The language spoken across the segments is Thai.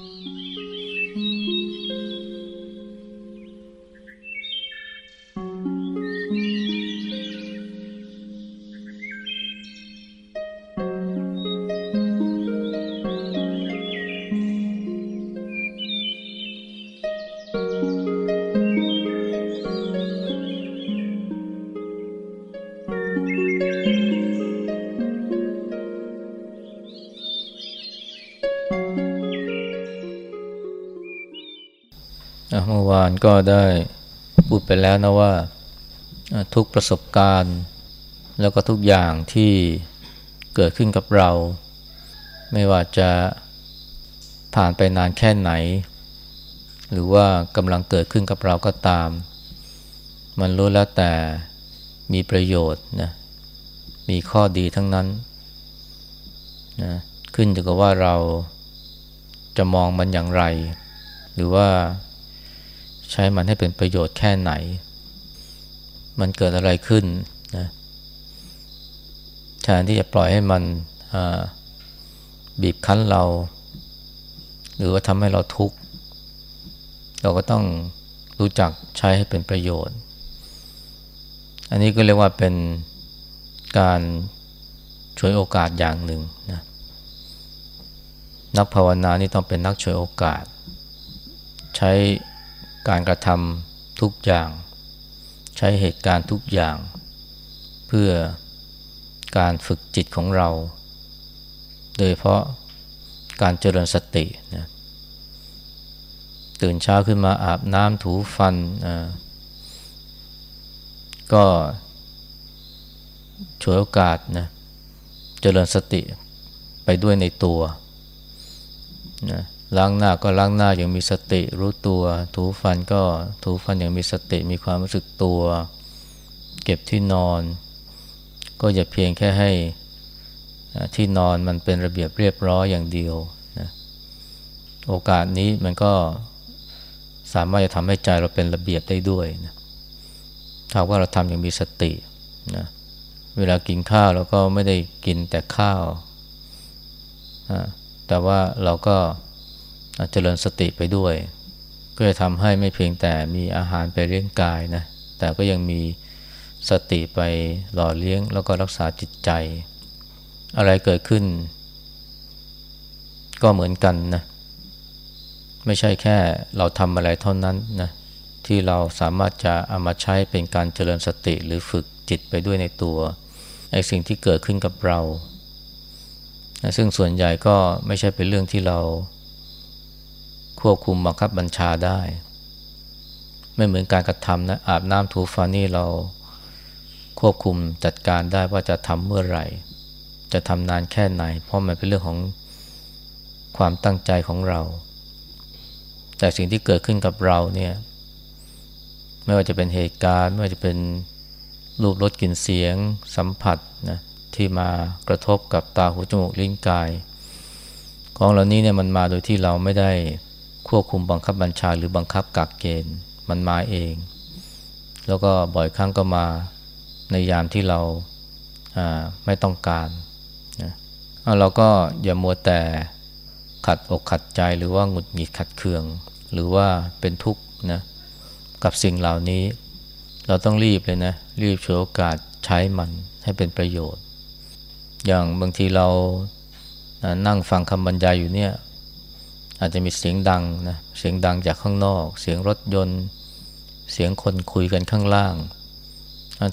เานก็ได้พูดไปแล้วนะว่าทุกประสบการณ์ แล้วก็ทุกอย่างที่เกิดขึ้นกับเรา ไม่ว่าจะผ่านไปนานแค่ไหน หรือว่ากำลังเกิดขึ้นกับเราก็ตาม มันรู้แล้วแต่มีประโยชน์นะมีข้อดีทั้งนั้นนะขึ้นอยู่กับว่าเราจะมองมันอย่างไร หรือว่า ใช้มันให้เป็นประโยชน์แค่ไหน มันเกิดอะไรขึ้นนะแทนที่จะปล่อยให้มันบีบคั้นเรา หรือว่าทำให้เราทุกข์ เราก็ต้องรู้จักใช้ให้เป็นประโยชน์ อันนี้ก็เรียกว่าเป็นการช่วยโอกาสอย่างหนึ่งนะนักภาวนานี่ต้องเป็นนักช่วยโอกาส ใช้ การกระทำทุกอย่าง ใช้เหตุการณ์ทุกอย่าง เพื่อการฝึกจิตของเรา โดยเพราะการเจริญสตินะตื่นเช้าขึ้นมาอาบน้ำถูฟันก็ฉวยโอกาสนะเจริญสติไปด้วยในตัวนะ ล้างหน้าก็ล้างหน้าอย่างมีสติรู้ตัว ถูฟันก็ถูฟันอย่างมีสติมีความรู้สึกตัว เก็บที่นอน ก็อย่าเพียงแค่ให้ที่นอนมันเป็นระเบียบเรียบร้อยอย่างเดียวนะโอกาสนี้มันก็สามารถจะทำให้ใจเราเป็นระเบียบได้ด้วยนะถ้าว่าเราทำอย่างมีสตินะเวลากินข้าวเราก็ไม่ได้กินแต่ข้าว แต่ว่าเราก็ เจริญสติไปด้วย ก็จะทำให้ไม่เพียงแต่มีอาหารไปเลี้ยงกายนะแต่ก็ยังมีสติไปหล่อเลี้ยงแล้วก็รักษาจิตใจ อะไรเกิดขึ้น ก็เหมือนกันนะไม่ใช่แค่เราทำอะไรเท่านั้นนะที่เราสามารถจะเอามาใช้เป็นการเจริญสติหรือฝึกจิตไปด้วยในตัวไอ้สิ่งที่เกิดขึ้นกับเรานะซึ่งส่วนใหญ่ก็ไม่ใช่เป็นเรื่องที่เรา ควบคุมบังคับบัญชาได้ ไม่เหมือนการกระทำนะอาบน้ำถูฟันนี่เราควบคุมจัดการได้ว่าจะทำเมื่อไหร่ จะทำนานแค่ไหน เพราะมันเป็นเรื่องของความตั้งใจของเรา แต่สิ่งที่เกิดขึ้นกับเราเนี่ยไม่ว่าจะเป็นเหตุการณ์ไม่ว่าจะเป็นรูปรสกลิ่นเสียง สัมผัสนะที่มากระทบกับตาหูจมูกลิ้นกาย ของเหล่านี้เนี่ยมันมาโดยที่เราไม่ได้ ควบคุมบังคับบัญชาหรือบังคับกักเกณฑ์มันมาเอง แล้วก็บ่อยครั้งก็มาในยามที่เราไม่ต้องการนะเราก็อย่ามัวแต่ขัดอกขัดใจหรือว่าหงุดหงิดขัดเคือง หรือว่าเป็นทุกข์นะกับสิ่งเหล่านี้ เราต้องรีบเลยนะ รีบฉวยโอกาสใช้มันให้เป็นประโยชน์ อย่างบางทีเรานั่งฟังคำบรรยายอยู่เนี่ย อาจจะมีเสียงดังนะเสียงดังจากข้างนอก เสียงรถยนต์ เสียงคนคุยกันข้างล่าง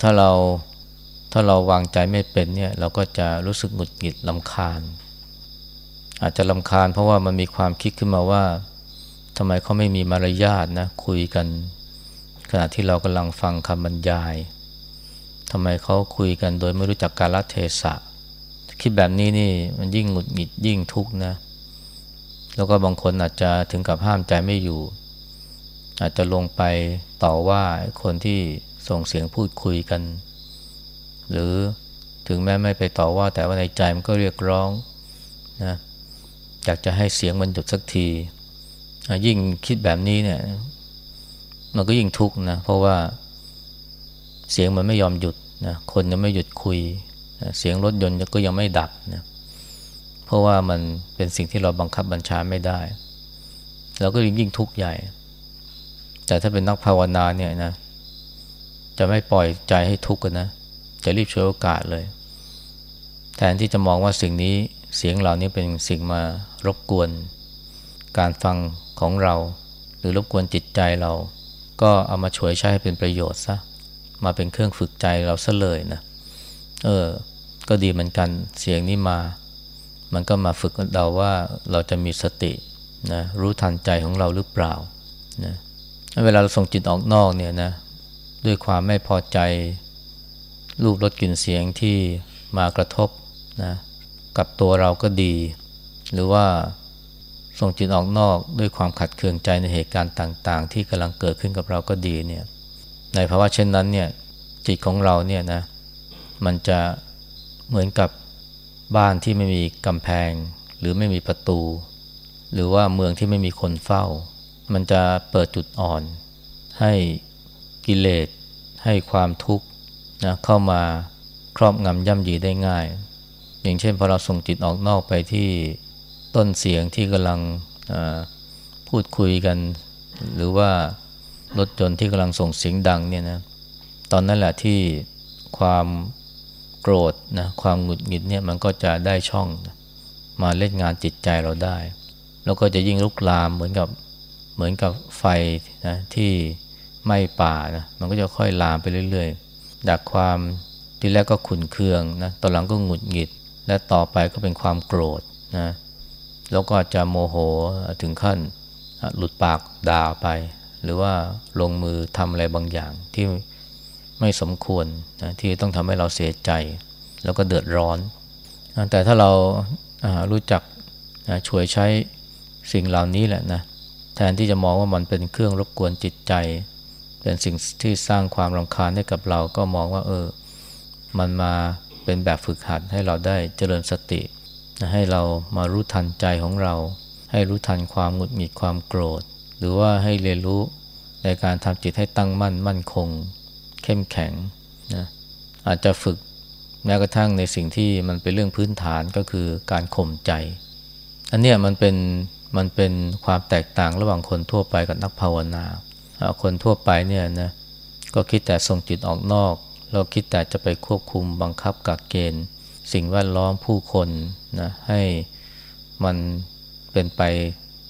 ถ้าเราถ้าเราวางใจไม่เป็นเนี่ยเราก็จะรู้สึกหงุดหงิดลำคาญ อาจจะลำคาญเพราะว่ามันมีความคิดขึ้นมาว่าทำไมเขาไม่มีมารยาทนะคุยกัน ขณะที่เรากำลังฟังคำบรรยายทำไมเขาคุยกันโดยไม่รู้จักกาลเทศะ คิดแบบนี้นี่มันยิ่งหงุดหงิดยิ่งทุกข์นะเแล้วก็บางคนอาจจะถึงกับห้ามใจไม่อยู่ อาจจะลงไปต่อว่าคนที่ส่งเสียงพูดคุยกัน หรือถึงแม้ไม่ไปต่อว่า แต่ว่าในใจมันก็เรียกร้องนะอยากจะให้เสียงมันหยุดสักที ยิ่งคิดแบบนี้เนี่ยมันก็ยิ่งทุกข์นะเพราะว่าเสียงมันไม่ยอมหยุดนะคนยังไม่หยุดคุยนะเสียงรถยนต์ก็ยังไม่ดับนะเพราะว่ามันเป็นสิ่งที่เราบังคับบัญชาไม่ได้เราก็ยิ่งทุกข์ใหญ่ แต่ถ้าเป็นนักภาวนาเนี่ยนะ จะไม่ปล่อยใจให้ทุกข์กันนะ จะรีบช่วยโอกาสเลย แทนที่จะมองว่าสิ่งนี้เสียงเหล่านี้เป็นสิ่งมารบกวน การฟังของเรา หรือรบกวนจิตใจเรา ก็เอามาช่วยใช้ให้เป็นประโยชน์ซะ มาเป็นเครื่องฝึกใจเราซะเลยนะ เออ ก็ดีเหมือนกัน เสียงนี้มา มันก็มาฝึกเราว่าเราจะมีสตินะรู้ทันใจของเราหรือเปล่านะเวลาเราส่งจิตออกนอกเนี่ยนะด้วยความไม่พอใจรูปรสกลิ่นเสียงที่มากระทบนะกับตัวเราก็ดี หรือว่าส่งจิตออกนอกด้วยความขัดเคืองใจในเหตุการณ์ต่าง ๆ ที่กำลังเกิดขึ้นกับเราก็ดีเนี่ยในภาวะเช่นนั้นเนี่ยจิตของเราเนี่ยนะมันจะเหมือนกับ บ้านที่ไม่มีกำแพง หรือไม่มีประตู หรือว่าเมืองที่ไม่มีคนเฝ้า มันจะเปิดจุดอ่อน ให้กิเลสให้ความทุกข์นะเข้ามาครอบงำย่ำยีได้ง่าย อย่างเช่นพอเราส่งจิตออกนอกไปที่ต้นเสียงที่กำลังพูดคุยกัน หรือว่ารถจนที่กำลังส่งเสียงดังเนี่ยนะตอนนั้นแหละที่ความ โกรธนะความหงุดหงิดเนี่ยมันก็จะได้ช่องมาเล่นงานจิตใจเราได้ แล้วก็จะยิ่งลุกลามเหมือนกับเหมือนกับไฟนะที่ไหม้ป่านะมันก็จะค่อยลามไปเรื่อยๆจากความที่แรกก็ขุนเคืองนะตอนหลังก็หงุดหงิด และต่อไปก็เป็นความโกรธนะแล้วก็จะโมโหถึงขั้นหลุดปากด่าไป หรือว่าลงมือทำอะไรบางอย่างที่ ไม่สมควรนะที่ต้องทำให้เราเสียใจ แล้วก็เดือดร้อน แต่ถ้าเรารู้จักช่วยใช้สิ่งเหล่านี้แหละนะแทนที่จะมองว่ามันเป็นเครื่องรบกวนจิตใจ เป็นสิ่งที่สร้างความรำคาญให้กับเราก็มองว่าเออ มันมาเป็นแบบฝึกหัดให้เราได้เจริญสติ ให้เรามารู้ทันใจของเรา ให้รู้ทันความหงุดหงิดความโกรธ หรือว่าให้เรียนรู้ในการทำจิตให้ตั้งมั่นมั่นคง เข้มแข็งนะอาจจะฝึกแม้กระทั่งในสิ่งที่มันเป็นเรื่องพื้นฐานก็คือการข่มใจ อันเนี้ยมันเป็นมันเป็นความแตกต่างระหว่างคนทั่วไปกับนักภาวนา คนทั่วไปเนี่ยนะก็คิดแต่ส่งจิตออกนอก เราคิดแต่จะไปควบคุมบังคับกักเกณฑ์ สิ่งแวดล้อมผู้คนนะให้มันเป็นไป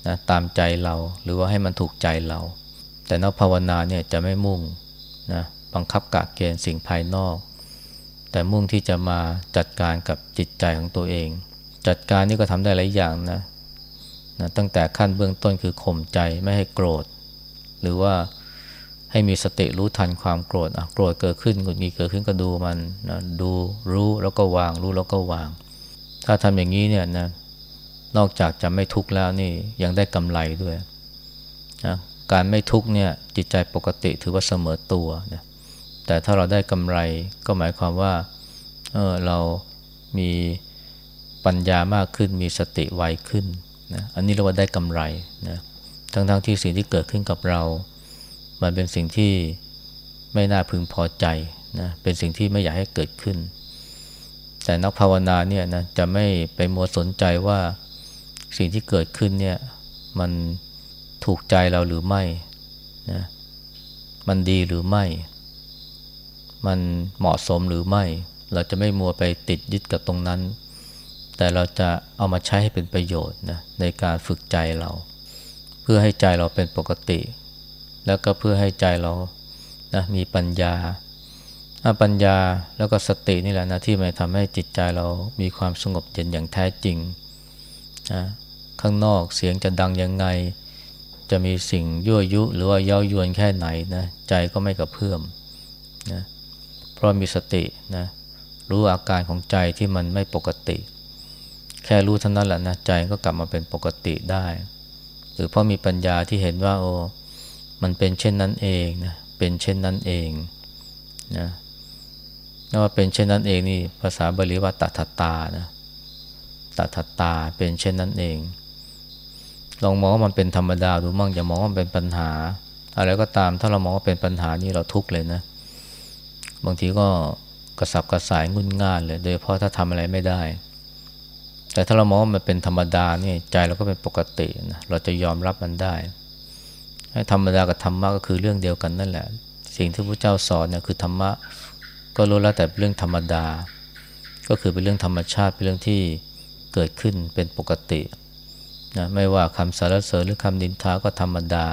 นะตามใจเรา หรือว่าให้มันถูกใจเรา แต่นักภาวนาเนี่ยจะไม่มุ่งนะ บังคับกักเกณฑ์สิ่งภายนอก แต่มุ่งที่จะมาจัดการกับจิตใจของตัวเอง จัดการนี่ก็ทำได้หลายอย่างนะนะตั้งแต่ขั้นเบื้องต้นคือข่มใจไม่ให้โกรธ หรือว่าให้มีสติรู้ทันความโกรธอะโกรธเกิดขึ้นหงุดหงิดเกิดขึ้นก็ดูมันนะดูรู้แล้วก็วาง รู้แล้วก็วาง ถ้าทำอย่างนี้เนี่ยนะนอกจากจะไม่ทุกข์แล้วนี่ยังได้กำไรด้วยนะการไม่ทุกข์เนี่ยจิตใจปกติถือว่าเสมอตัวนะ แต่ถ้าเราได้กำไรก็หมายความว่าเออเรามีปัญญามากขึ้นมีสติไวขึ้นนะอันนี้เราว่าได้กำไรนะทั้งๆทที่สิ่งที่เกิดขึ้นกับเรา มันเป็นสิ่งที่ไม่น่าพึงพอใจนะเป็นสิ่งที่ไม่อยากให้เกิดขึ้น แต่นักภาวนาเนี่ยนะจะไม่ไปมัวสนใจว่าสิ่งที่เกิดขึ้นเนี่ยมันถูกใจเราหรือไม่นะมันดีหรือไม่ มันเหมาะสมหรือไม่ เราจะไม่มัวไปติดยึดกับตรงนั้น แต่เราจะเอามาใช้ให้เป็นประโยชน์นะในการฝึกใจเรา เพื่อให้ใจเราเป็นปกติ แล้วก็เพื่อให้ใจเรานะมีปัญญาปัญญาแล้วก็สตินี่แหละนะที่มันทำให้จิตใจเรามีความสงบเย็นอย่างแท้จริงนะข้างนอกเสียงจะดังยังไง จะมีสิ่งยั่วยุ หรือว่าเย้ายวนแค่ไหนนะใจก็ไม่กระเพื่อมนะ เพราะมีสตินะรู้อาการของใจที่มันไม่ปกติ แค่รู้เท่านั้นแหละนะใจก็กลับมาเป็นปกติได้ หรือเพราะมีปัญญาที่เห็นว่าโอ้มันเป็นเช่นนั้นเองนะเป็นเช่นนั้นเองนะนว่าเป็นเช่นนั้นเองนี่ภาษาบาลีว่าตัทตานะตัทตาเป็นเช่นนั้นเอง ลองมองว่ามันเป็นธรรมดาดูมั่งอย่ามองว่ามันเป็นปัญหา อะไรก็ตามถ้าเรามองว่าเป็นปัญหานี่เราทุกข์เลยนะ บางทีก็กระสับกระส่ายงุนง่านเลย โดยเพราะถ้าทำอะไรไม่ได้ แต่ถ้าเรามองว่ามันเป็นธรรมดาเนี่ยใจเราก็เป็นปกตินะเราจะยอมรับมันได้ธรรมดากับธรรมะก็คือเรื่องเดียวกันนั่นแหละ สิ่งที่พระเจ้าสอนเนี่ยคือธรรมะก็รู้แล้วแต่เรื่องธรรมดา ก็คือเป็นเรื่องธรรมชาติเป็นเรื่องที่เกิดขึ้นเป็นปกตินะไม่ว่าคำสรรเสริญหรือคำนินทาก็ธรรมดา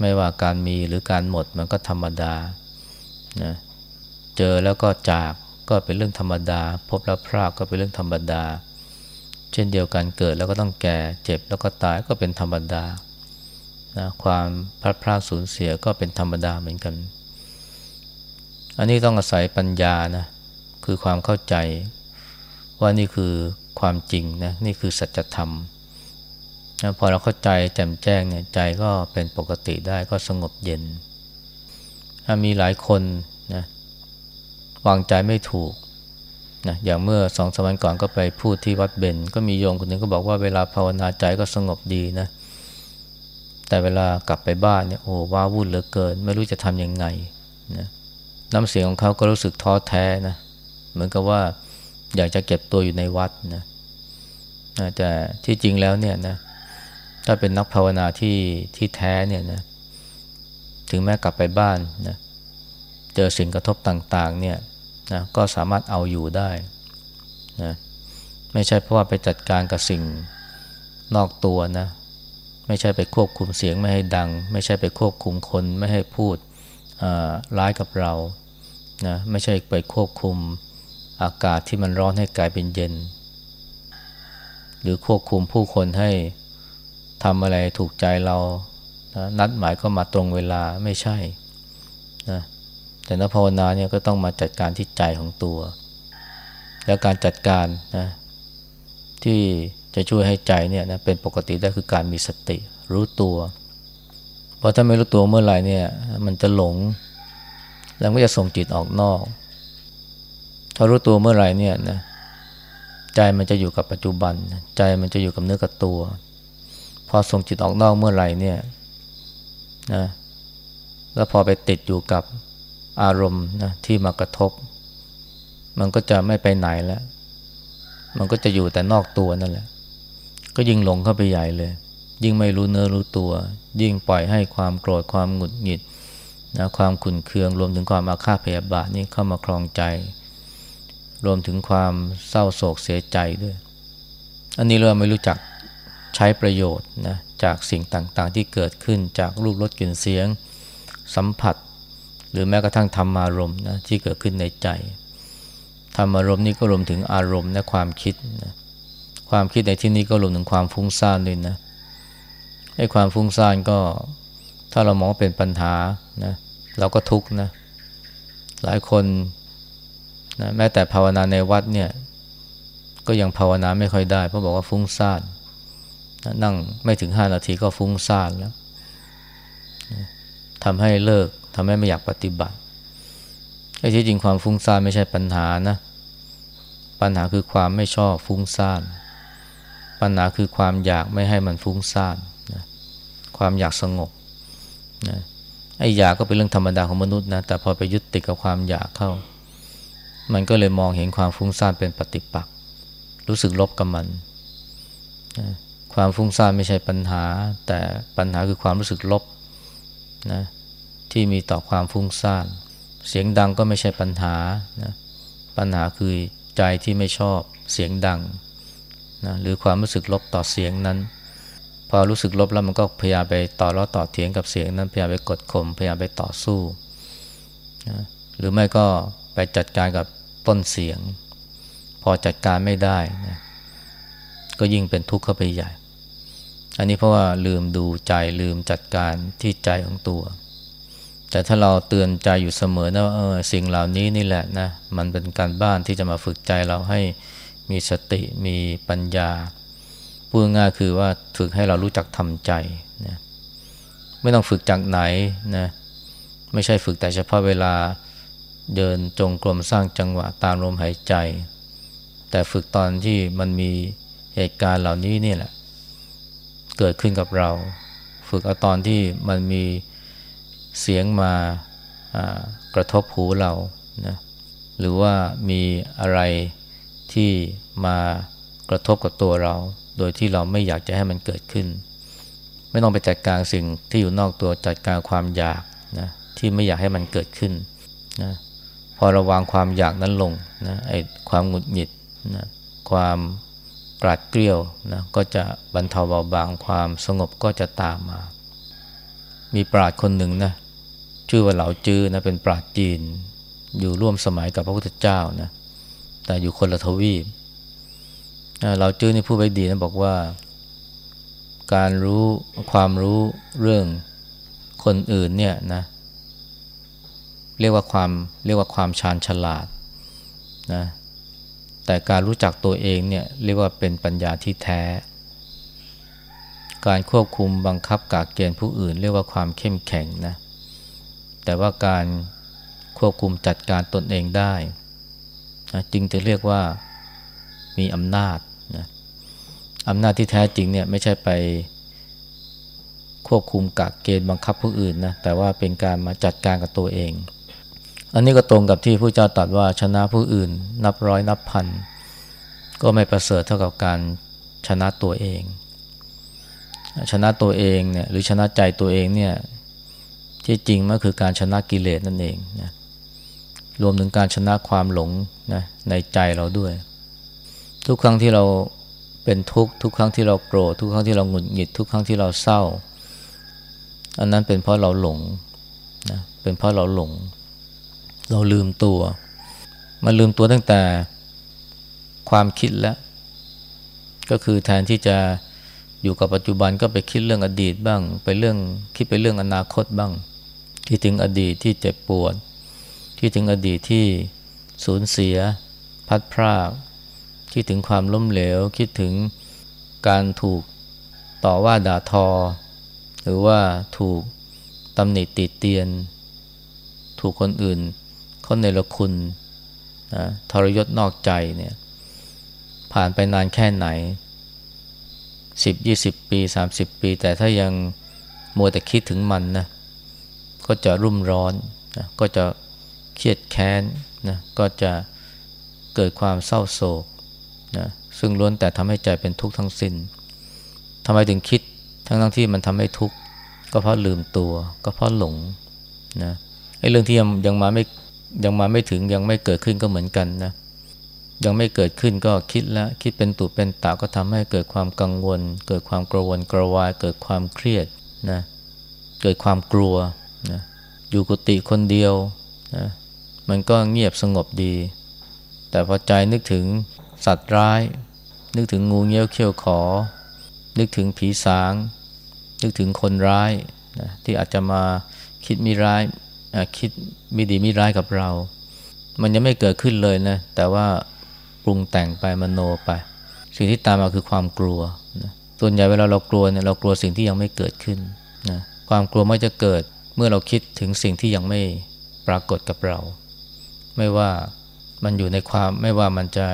ไม่ว่าการมีหรือการหมดมันก็ธรรมดานะ เจอแล้วก็จากก็เป็นเรื่องธรรมดา พบแล้วพรากก็เป็นเรื่องธรรมดา เช่นเดียวกันเกิดแล้วก็ต้องแก่เจ็บแล้วก็ตายก็เป็นธรรมดานะความพลัดพรากสูญเสียก็เป็นธรรมดาเหมือนกัน อันนี้ต้องอาศัยปัญญานะคือความเข้าใจ ว่านี่คือความจริงนะนี่คือสัจธรรมนะพอเราเข้าใจแจ่มแจ้งเนี่ยใจก็เป็นปกติได้ก็สงบเย็น มีหลายคนนะ วางใจไม่ถูกนะอย่างเมื่อสองสมัยก่อนก็ไปพูดที่วัดเบนก็มีโยมคนหนึ่งก็บอกว่าเวลาภาวนาใจก็สงบดีนะ แต่เวลากลับไปบ้านเนี่ยโอ้ว้าวุ่นเหลือเกิน ไม่รู้จะทำยังไงนะน้ำเสียงของเขาก็รู้สึกท้อแท้นะเหมือนกับว่าอยากจะเก็บตัวอยู่ในวัดนะแต่ที่จริงแล้วเนี่ยนะถ้าเป็นนักภาวนาที่ที่แท้เนี่ยนะถึงแม้กลับไปบ้านนะเจอสิ่งกระทบต่าง ๆ เนี่ย นะก็สามารถเอาอยู่ได้นะไม่ใช่เพราะว่าไปจัดการกับสิ่งนอกตัวนะไม่ใช่ไปควบคุมเสียงไม่ให้ดัง ไม่ใช่ไปควบคุมคนไม่ให้พูดร้ายกับเรานะไม่ใช่ไปควบคุมอากาศที่มันร้อนให้กลายเป็นเย็น หรือควบคุมผู้คนให้ทำอะไรถูกใจเรานะนัดหมายก็มาตรงเวลาไม่ใช่นะ แต่นักภาวนาเนี่ยก็ต้องมาจัดการที่ใจของตัว แล้วการจัดการนะที่จะช่วยให้ใจเนี่ยนะเป็นปกติได้คือการมีสติรู้ตัว เพราะถ้าไม่รู้ตัวเมื่อไหร่เนี่ยมันจะหลง แล้วก็จะส่งจิตออกนอก ถ้ารู้ตัวเมื่อไหร่เนี่ยนะใจมันจะอยู่กับปัจจุบัน ใจมันจะอยู่กับเนื้อกับตัว พอส่งจิตออกนอกเมื่อไหร่เนี่ยนะแล้วพอไปติดอยู่กับ อารมณ์นะที่มากระทบ มันก็จะไม่ไปไหนแล้ว มันก็จะอยู่แต่นอกตัวนั่นแหละ ก็ยิ่งหลงเข้าไปใหญ่เลย ยิ่งไม่รู้เนื้อรู้ตัว ยิ่งปล่อยให้ความโกรธความหงุดหงิดนะความขุนเคืองรวมถึงความอาฆาตพยาบาทนี่เข้ามาคลองใจ รวมถึงความเศร้าโศกเสียใจด้วย อันนี้เราไม่รู้จักใช้ประโยชน์นะจากสิ่งต่างๆที่เกิดขึ้นจากรูปรสกลิ่นเสียง สัมผัส หรือแม้กระทั่งธรรมารมณ์นะที่เกิดขึ้นในใจ ธรรมารมณ์นี้ก็รวมถึงอารมณ์และความคิดนะความคิดในที่นี้ก็รวมถึงความฟุ้งซ่านด้วยนะไอ้ความฟุ้งซ่านก็ถ้าเรามองเป็นปัญหานะเราก็ทุกข์นะหลายคนนะแม้แต่ภาวนาในวัดเนี่ยก็ยังภาวนาไม่ค่อยได้ เพราะบอกว่าฟุ้งซ่านนะนั่งไม่ถึงห้านาทีก็ฟุ้งซ่านแล้วทำให้เลิก ทำให้ไม่อยากปฏิบัติไอ้ที่จริงความฟุ้งซ่านไม่ใช่ปัญหานะ ปัญหาคือความไม่ชอบฟุ้งซ่านปัญหาคือความอยากไม่ให้มันฟุ้งซ่านนะความอยากสงบนะไอ้อยากก็เป็นเรื่องธรรมดาของมนุษย์นะแต่พอไปยึดติดกับความอยากเข้า มันก็เลยมองเห็นความฟุ้งซ่านเป็นปฏิปักษ์รู้สึกลบกับมันนะความฟุ้งซ่านไม่ใช่ปัญหา แต่ปัญหาคือความรู้สึกลบนะ ที่มีต่อความฟุ้งซ่าน เสียงดังก็ไม่ใช่ปัญหานะปัญหาคือใจที่ไม่ชอบเสียงดังนะหรือความรู้สึกลบต่อเสียงนั้น พอรู้สึกลบแล้วมันก็พยายามไปต่อร้อต่อเถียงกับเสียงนั้นพยายามไปกดข่มพยายามไปต่อสู้นะหรือไม่ก็ไปจัดการกับต้นเสียง พอจัดการไม่ได้นะก็ยิ่งเป็นทุกข์เข้าไปใหญ่ อันนี้เพราะว่าลืมดูใจลืมจัดการที่ใจของตัว แต่ถ้าเราเตือนใจอยู่เสมอนะว่าเออสิ่งเหล่านี้นี่แหละนะมันเป็นการบ้านที่จะมาฝึกใจเราให้มีสติมีปัญญาพูดง่ายคือว่าฝึกให้เรารู้จักทำใจนะไม่ต้องฝึกจากไหนนะไม่ใช่ฝึกแต่เฉพาะเวลาเดินจงกรมสร้างจังหวะตามลมหายใจ แต่ฝึกตอนที่มันมีเหตุการณ์เหล่านี้นี่แหละ เกิดขึ้นกับเรา ฝึกเอาตอนที่มันมี เสียงมากระทบหูเรานะหรือว่ามีอะไรที่มากระทบกับตัวเรา โดยที่เราไม่อยากจะให้มันเกิดขึ้น ไม่ต้องไปจัดการสิ่งที่อยู่นอกตัวจัดการความอยากนะที่ไม่อยากให้มันเกิดขึ้นนะพอระวางความอยากนั้นลงนะไอ้ความหงุดหงิดนะความกราดเกลียวนะก็จะบรรเทาเบาบางความสงบก็จะตามมา มีปราดคนหนึ่งนะ ชื่อว่าเหลาจื้อนะเป็นปราจีน อยู่ร่วมสมัยกับพระพุทธเจ้านะแต่อยู่คนละทวีปเหลาจื้อนี่พูดไว้ดีนะบอกว่า การรู้ความรู้เรื่องคนอื่นเนี่ยนะเรียกว่าความเรียกว่าความชาญฉลาดนะแต่การรู้จักตัวเองเนี่ยเรียกว่าเป็นปัญญาที่แท้ การควบคุมบังคับกากเกณฑ์ผู้อื่น เรียกว่าความเข้มแข็งนะ แต่ว่าการควบคุมจัดการตนเองได้นะจึงจะเรียกว่ามีอำนาจนะอำนาจที่แท้จริงเนี่ยไม่ใช่ไปควบคุมกากเกณฑ์บังคับผู้อื่นนะแต่ว่าเป็นการมาจัดการกับตัวเอง อันนี้ก็ตรงกับที่ผู้เจ้าตรัสว่าชนะผู้อื่น นับร้อยนับพันก็ไม่ประเสริฐเท่ากับการชนะตัวเอง ชนะตัวเองเนี่ยหรือชนะใจตัวเองเนี่ย ที่จริงมันคือการชนะกิเลสนั่นเองนะรวมถึงการชนะความหลงนะในใจเราด้วย ทุกครั้งที่เราเป็นทุกข์ทุกครั้งที่เราโกรธทุกครั้งที่เราหงุดหงิดทุกครั้งที่เราเศร้า อันนั้นเป็นเพราะเราหลงนะเป็นเพราะเราหลง เราลืมตัว มันลืมตัวตั้งแต่ความคิดแล้วก็คือแทนที่จะอยู่กับปัจจุบันก็ไปคิดเรื่องอดีตบ้าง ไปเรื่องคิดไปเรื่องอนาคตบ้าง ที่ถึงอดีตที่เจ็บปวดที่ถึงอดีตที่สูญเสีย พัดพรากคิดถึงความล้มเหลว คิดถึงการถูกต่อว่าด่าทอ หรือว่าถูกตำหนิติเตียน ถูกคนอื่นเขาในละคุณนะทรยศนอกใจเนี่ยผ่านไปนานแค่ไหนสิบยี่สิบปีสามสิบปี แต่ถ้ายังมัวแต่คิดถึงมันนะ ก็จะรุ่มร้อนนะก็จะเครียดแค้นนะก็จะเกิดความเศร้าโศกนะซึ่งล้วนแต่ทำให้ใจเป็นทุกข์ทั้งสิน้นทำไมถึงคิดทั้งทั้งที่มันทำให้ทุกข์ก็เพราะลืมตัว ก็เพราะหลงนะไอ้เรื่องที่ยังยังมาไม่ยังมาไม่ถึงยังไม่เกิดขึ้นก็เหมือนกันนะยังไม่เกิดขึ้นก็คิดแล้วคิดเป็นตุเป็นตาก็ทำให้เกิดความกังวล เกิดความกระวนกระวาย เกิดความเครียดนะเกิดความกลัว อยู่กุฏิคนเดียวนะมันก็เงียบสงบดี แต่พอใจนึกถึงสัตว์ร้าย นึกถึงงูเงี้ยวเขี้ยวขอ นึกถึงผีสาง นึกถึงคนร้ายนะที่อาจจะมาคิดมีร้ายคิดม่ดีม่ร้ายกับเรา มันยังไม่เกิดขึ้นเลยนะแต่ว่าปรุงแต่งไปมโนไป สิ่งที่ตามมาคือความกลัวนะส่วนใหญ่เวลาเรากลัวเนี่ยเรากลัวสิ่งที่ยังไม่เกิดขึ้นนะความกลัวไม่จะเกิด เมื่อเราคิดถึงสิ่งที่ยังไม่ปรากฏกับเรา ไม่ว่ามันอยู่ในความไม่ว่ามันจะ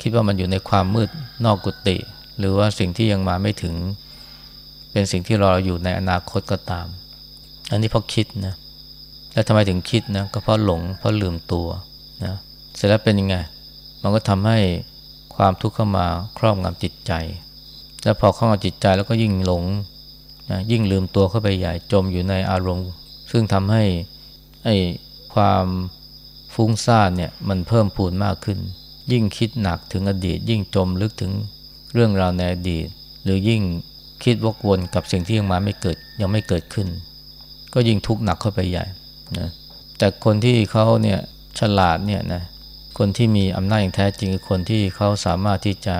คิดว่ามันอยู่ในความมืดนอกกุฏิหรือว่าสิ่งที่ยังมาไม่ถึง เป็นสิ่งที่รอเราอยู่ในอนาคตก็ตาม อันนี้เพราะคิดนะแล้วทำไมถึงคิดนะก็เพราะหลงเพราะลืมตัวนะเสร็จแล้วเป็นยังไง มันก็ทำให้ความทุกข์เข้ามาครอบงำจิตใจ แล้วพอครอบงำจิตใจแล้วก็ยิ่งหลง ยิ่งลืมตัวเข้าไปใหญ่จมอยู่ในอารมณ์ ซึ่งทำให้ไอ้ความฟุ้งซ่านเนี่ยมันเพิ่มพูนมากขึ้น ยิ่งคิดหนักถึงอดีต ยิ่งจมลึกถึงเรื่องราวในอดีต หรือยิ่งคิดวกวนกับสิ่งที่ยังมาไม่เกิดยังไม่เกิดขึ้น ก็ยิ่งทุกข์หนักเข้าไปใหญ่นะแต่คนที่เขาเนี่ยฉลาดเนี่ยนะคนที่มีอำนาจอย่างแท้จริงคือคนที่เขาสามารถที่จะ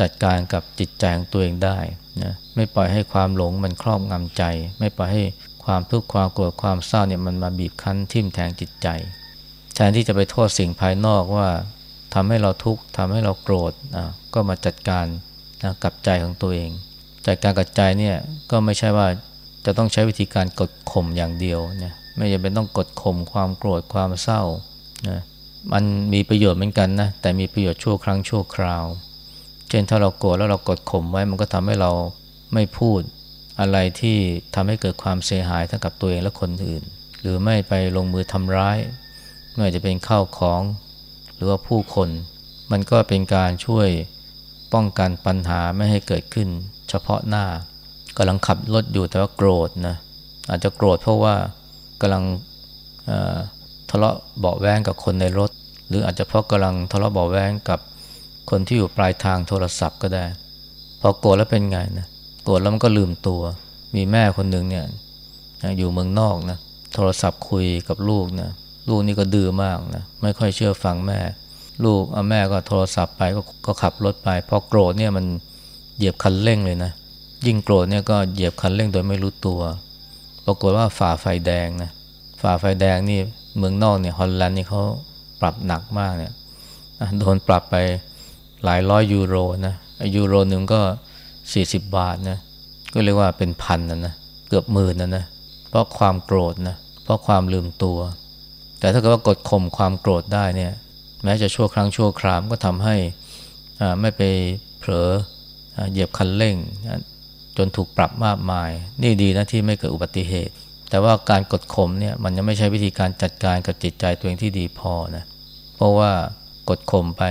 จัดการกับจิตใจของตัวเองได้ นะไม่ปล่อยให้ความหลงมันครอบงำใจ ไม่ปล่อยให้ความทุกข์ความโกรธความเศร้าเนี่ยมันมาบีบคั้นทิ่มแทงจิตใจแทนที่จะไปโทษสิ่งภายนอกว่าทำให้เราทุกข์ทำให้เราโกรธนะก็มาจัดการนะกับใจของตัวเอง จัดการกับใจเนี่ยก็ไม่ใช่ว่าจะต้องใช้วิธีการกดข่มอย่างเดียวนะไม่จำเป็นต้องกดข่มความโกรธความเศร้านะมันมีประโยชน์เหมือนกันนะแต่มีประโยชน์ชั่วครั้งชั่วคราว เช่นถ้าเราโกรธแล้วเรากดข่มไว้มันก็ทำให้เราไม่พูดอะไรที่ทำให้เกิดความเสียหายทั้งกับตัวเองและคนอื่น หรือไม่ไปลงมือทำร้าย ไม่ว่าจะเป็นข้าวของ หรือว่าผู้คน มันก็เป็นการช่วยป้องกันปัญหาไม่ให้เกิดขึ้น เฉพาะหน้ากำลังขับรถอยู่แต่ว่าโกรธนะอาจจะโกรธเพราะว่ากำลังทะเลาะเบาแวงกับคนในรถ หรืออาจจะเพราะกำลังทะเลาะเบาแวงกับ คนที่อยู่ปลายทางโทรศัพท์ก็ได้ พอโกรธแล้วเป็นไงนะโกรธแล้วมันก็ลืมตัว มีแม่คนหนึ่งเนี่ยอยู่เมืองนอกนะโทรศัพท์คุยกับลูกนะลูกนี่ก็ดื้อมากนะไม่ค่อยเชื่อฟังแม่ ลูกเอาแม่ก็โทรศัพท์ไปก็ก็ขับรถไปพอโกรธเนี่ยมันเหยียบคันเร่งเลยนะ ยิ่งโกรธเนี่ยก็เหยียบคันเร่งโดยไม่รู้ตัวปรากฏว่าฝ่าไฟแดงนะฝ่าไฟแดงนี่เมืองนอกเนี่ยฮอลแลนด์นี่เขาปรับหนักมากเนี่ยโดนปรับไป หลายร้อยยูโรนะยูโรหนึ่งก็ 40 บาทนะก็เรียกว่าเป็นพันนะนะเกือบหมื่นนะนะเพราะความโกรธนะเพราะความลืมตัว แต่ถ้าเกิดว่ากดข่มความโกรธได้เนี่ยแม้จะชั่วครั้งชั่วครามก็ทำให้ไม่ไปเผลอเหยียบคันเร่ง จนถูกปรับมากมาย นี่ดีนะที่ไม่เกิดอุบัติเหตุ แต่ว่าการกดข่มเนี่ยมันยังไม่ใช่วิธีการจัดการกับจิตใจตัวเองที่ดีพอนะเพราะว่ากดข่มไป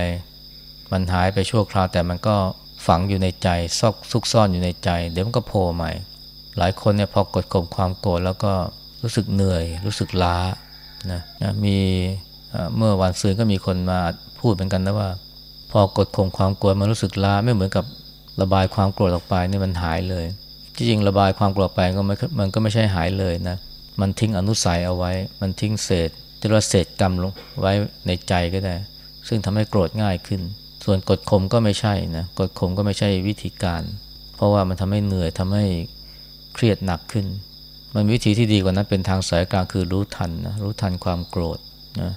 มันหายไปชั่วคราวแต่มันก็ฝังอยู่ในใจซอกซุกซ่อนอยู่ในใจ เดี๋ยวมันก็โผล่ใหม่ หลายคนเนี่ยพอกดข่มความโกรธแล้วก็รู้สึกเหนื่อย รู้สึกล้านะนะมีเมื่อวันซืนก็มีคนมาพูดเหมือนกันนะว่า พอกดข่มความโกรธมันรู้สึกล้าไม่เหมือนกับระบายความโกรธออกไปนี่มันหายเลย จริงๆระบายความโกรธไปก็ไม่มันก็ไม่ใช่หายเลยนะมันทิ้งอนุสัยเอาไว้ มันทิ้งเศษจะเรียกว่าเศษกรรมลงไว้ในใจก็ได้ ซึ่งทำให้โกรธง่ายขึ้น ส่วนกดข่มก็ไม่ใช่นะกดข่มก็ไม่ใช่วิธีการ เพราะว่ามันทำให้เหนื่อยทำให้เครียดหนักขึ้น มันวิธีที่ดีกว่านั้นเป็นทางสายกลางคือรู้ทันนะรู้ทันความโกรธนะ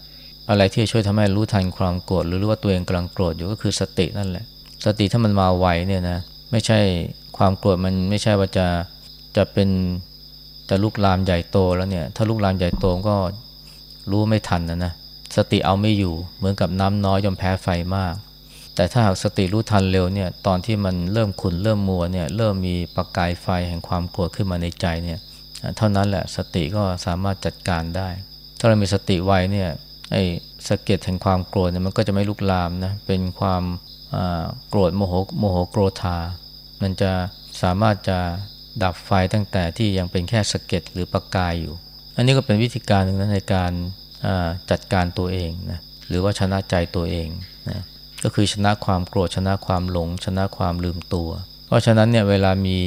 อะไรที่ช่วยทำให้รู้ทันความโกรธหรือรู้ว่าตัวเองกำลังโกรธอยู่ก็คือสตินั่นแหละ สติถ้ามันมาไวเนี่ยนะไม่ใช่ความโกรธมันไม่ใช่ว่าจะจะเป็นจะลุกลามใหญ่โตแล้วเนี่ย ถ้าลุกลามใหญ่โตก็รู้ไม่ทันนะนะสติเอาไม่อยู่เหมือนกับน้ำน้อยยอมแพ้ไฟมาก แต่ถ้าหากสติรู้ทันเร็วเนี่ยตอนที่มันเริ่มขุนเริ่มมัวเนี่ยเริ่มมีประกายไฟแห่งความโกรธขึ้นมาในใจเนี่ยเท่านั้นแหละสติก็สามารถจัดการได้ ถ้าเรามีสติไวเนี่ยไอ้สะเก็ดแห่งความโกรธเนี่ยมันก็จะไม่ลุกลามนะเป็นความโกรธโมโหโมโหโกรธา มันจะสามารถจะดับไฟตั้งแต่ที่ยังเป็นแค่สะเก็ดหรือประกายอยู่ อันนี้ก็เป็นวิธีการหนึ่งนะในการจัดการตัวเองนะหรือว่าชนะใจตัวเองนะ ก็คือชนะความโกรธชนะความหลง ชนะความลืมตัว เพราะฉะนั้นเนี่ยเวลามี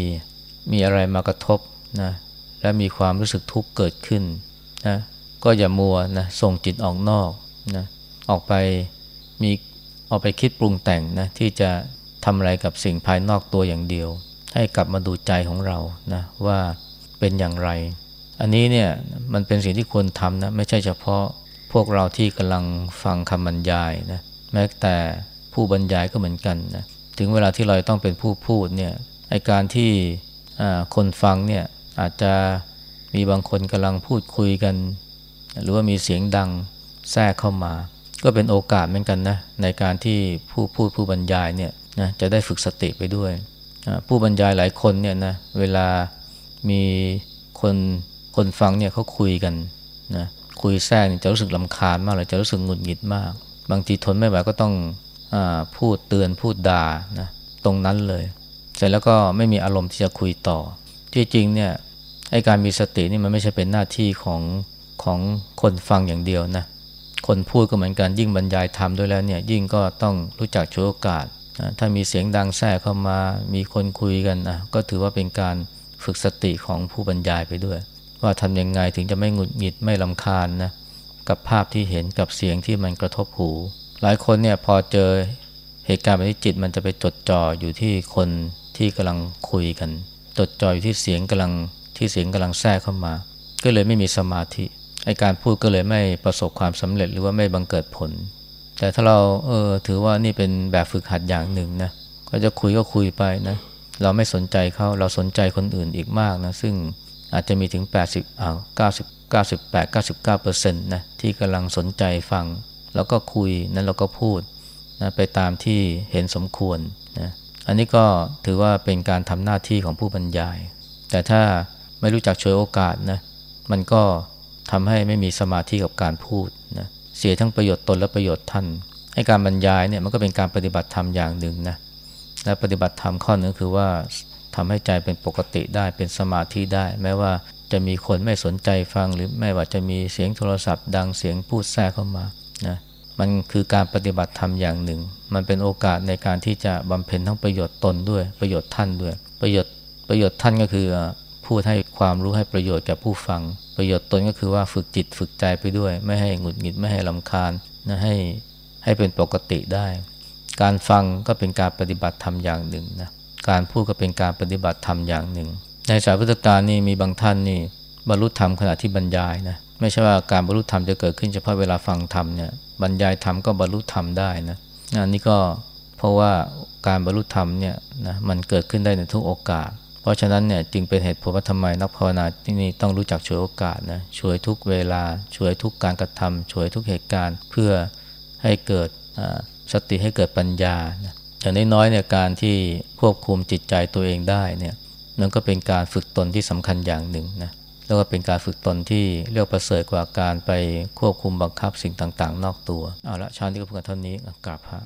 มีอะไรมากระทบนะและมีความรู้สึกทุกข์เกิดขึ้นนะก็อย่ามัวนะส่งจิตออกนอกนะออกไปมีเอาไปคิดปรุงแต่งนะที่จะทำอะไรกับสิ่งภายนอกตัวอย่างเดียว ให้กลับมาดูใจของเรานะว่าเป็นอย่างไร อันนี้เนี่ยมันเป็นสิ่งที่ควรทำนะไม่ใช่เฉพาะพวกเราที่กำลังฟังคำบรรยายนะ แม้แต่ผู้บรรยายก็เหมือนกันนะถึงเวลาที่เราต้องเป็นผู้พูดเนี่ยไอการที่คนฟังเนี่ยอาจจะมีบางคนกำลังพูดคุยกัน หรือว่ามีเสียงดังแทรกเข้ามา ก็เป็นโอกาสเหมือนกันนะในการที่ผู้พูดผู้บรรยายเนี่ยนะจะได้ฝึกสติไปด้วย ผู้บรรยายหลายคนเนี่ยนะเวลามีคนคนฟังเนี่ยเขาคุยกันนะคุยแทรกจะรู้สึกลำคาญมากเลยจะรู้สึกหงุดหงิดมาก บางทีทนไม่ไหวก็ต้องอพูดเตือนพูดด่านะตรงนั้นเลย เสร็จแล้วก็ไม่มีอารมณ์ที่จะคุยต่อ ที่จริงเนี่ยไอการมีสตินี่มันไม่ใช่เป็นหน้าที่ของของคนฟังอย่างเดียวนะคนพูดก็เหมือนกันยิ่งบรรยายธรรมด้วยแล้วเนี่ยยิ่งก็ต้องรู้จักโชวยโอกาสถ้ามีเสียงดังแทรกเข้ามามีคนคุยกันนะก็ถือว่าเป็นการฝึกสติของผู้บรรยายไปด้วย ว่าทำยังไงถึงจะไม่หงุดหงิดไม่ลำคาญนะ กับภาพที่เห็นกับเสียงที่มันกระทบหู หลายคนเนี่ยพอเจอเหตุการณ์แบบนี้จิตมันจะไปจดจ่ออยู่ที่คนที่กำลังคุยกัน จดจ่ออยู่ที่เสียงกำลังที่เสียงกำลังแทรกเข้ามา ก็เลยไม่มีสมาธิไอการพูดก็เลยไม่ประสบความสำเร็จหรือว่าไม่บังเกิดผล แต่ถ้าเราเออถือว่านี่เป็นแบบฝึกหัดอย่างหนึ่งนะก็จะคุยก็คุยไปนะ เราไม่สนใจเขาเราสนใจคนอื่นอีกมากนะ ซึ่ง อาจจะมีถึง 80อ่า90 98 99เปอร์เซ็นต์นะที่กำลังสนใจฟัง แล้วก็คุยนั้นเราก็พูดนะไปตามที่เห็นสมควรนะอันนี้ก็ถือว่าเป็นการทำหน้าที่ของผู้บรรยาย แต่ถ้าไม่รู้จักช่วยโอกาสนะมันก็ทำให้ไม่มีสมาธิกับการพูดนะเสียทั้งประโยชน์ตนและประโยชน์ท่าน ให้การบรรยายเนี่ยมันก็เป็นการปฏิบัติธรรมอย่างหนึ่งนะและปฏิบัติธรรมข้อหนึ่งคือว่า ทำให้ใจเป็นปกติได้เป็นสมาธิได้ แม้ว่าจะมีคนไม่สนใจฟังหรือแม้ว่าจะมีเสียงโทรศัพท์ ดังเสียงพูดแทรกเข้ามานะมันคือการปฏิบัติธรรมอย่างหนึ่ง มันเป็นโอกาสในการที่จะบำเพ็ญทั้งประโยชน์ตนด้วยประโยชน์ท่านด้วย ประโยชน์ประโยชน์ท่านก็คือพูดให้ความรู้ให้ประโยชน์แก่ผู้ฟัง ประโยชน์ตนก็คือว่าฝึกจิตฝึกใจไปด้วย ไม่ให้หงุดหงิดไม่ให้ลำคาญนะให้ให้เป็นปกติได้ การฟังก็เป็นการปฏิบัติธรรมอย่างหนึ่งนะ การพูดก็เป็นการปฏิบัติธรรมอย่างหนึ่ง ในสายพุทธการนี่มีบางท่านนี่บรรลุธรรมขณะที่บรรยายนะไม่ใช่ว่าการบรรลุธรรมจะเกิดขึ้นเฉพาะเวลาฟังธรรมเนี่ยบรรยายธรรมก็บรรลุธรรมได้นะอันนี้ก็เพราะว่าการบรรลุธรรมเนี่ยนะมันเกิดขึ้นได้ในทุกโอกาส เพราะฉะนั้นเนี่ยจึงเป็นเหตุผลว่าทำไมนักภาวนาที่นี่ต้องรู้จักช่วยโอกาสนะช่วยทุกเวลาช่วยทุกการกระทำช่วยทุกเหตุการณ์ เพื่อให้เกิดสติให้เกิดปัญญานะ อย่างน้อยๆเนี่ยการที่ควบคุมจิตใจตัวเองได้เนี่ยนั่นก็เป็นการฝึกตนที่สำคัญอย่างหนึ่งนะแล้วก็เป็นการฝึกตนที่เรียกประเสริฐกว่าการไปควบคุมบังคับสิ่งต่างๆ นอกตัวเอาละชาตินี้ก็พูดกันเท่านี้กราบพระ